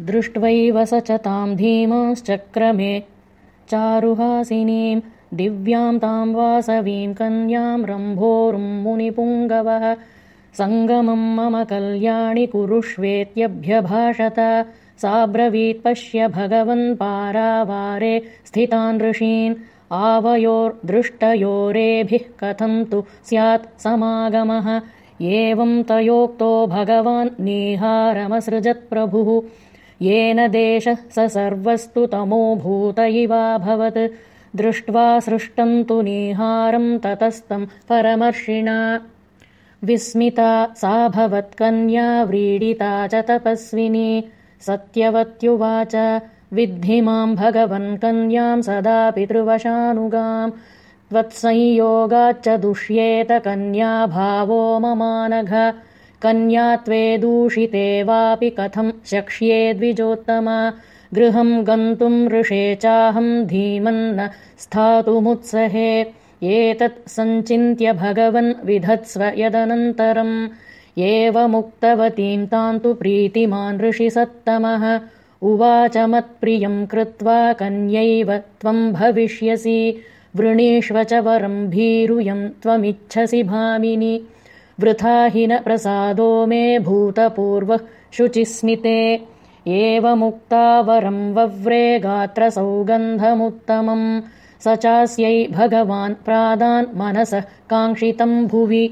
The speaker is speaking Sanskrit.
दृष्ट्वैव स च ताम् धीमाश्चक्रमे। चारुहासिनीम् दिव्याम् ताम् वासवीम् कन्याम् रम्भोरुम् मुनिपुङ्गवः। सङ्गमम् मम कल्याणि कुरुष्वेत्यभ्यभाषत। साब्रवीत् पश्य भगवन् पारावारे स्थितान् ऋषीन्। आवयोर्दृष्टयोरेभिः कथम् तु स्यात् समागमः। एवम् तयोक्तो भगवान् नेहारमसृजत्प्रभुः येन देशः स सर्वस्तु तमोभूत इवाभवत् दृष्ट्वा सृष्टम् तु निहारम् ततस्तम् परमर्षिणा। विस्मिता सा भवत्कन्या व्रीडिता च तपस्विनी। सत्यवत्युवाच विद्धि माम् भगवन् कन्याम् सदा पितृवशानुगाम् त्वत्संयोगाच्च दुष्येत कन्या भावो ममानघ कन्यात्वे दूषिते वापि कथम् शक्ष्येद्विजोत्तमा गृहम् गन्तुम् ऋषे चाहम् धीमन्न स्थातुमुत्सहे। एतत् सञ्चिन्त्य भगवन् विधत्स्व यदनन्तरम्। एवमुक्तवतीम् ताम् तु प्रीतिमान् ऋषिसत्तमः। उवाच मत्प्रियम् कृत्वा कन्यैव त्वम् भविष्यसि। वृणीष्व च वरम् भीरुयम् त्वमिच्छसि भामिनि वृथा हि न प्रसादो मे भूतपूर्वः शुचिस्मिते। एवमुक्ता वरम् वव्रे गात्रसौगन्धमुत्तमम् स चास्यै भगवान् प्रादान् मनसः काङ्क्षितम् भुवि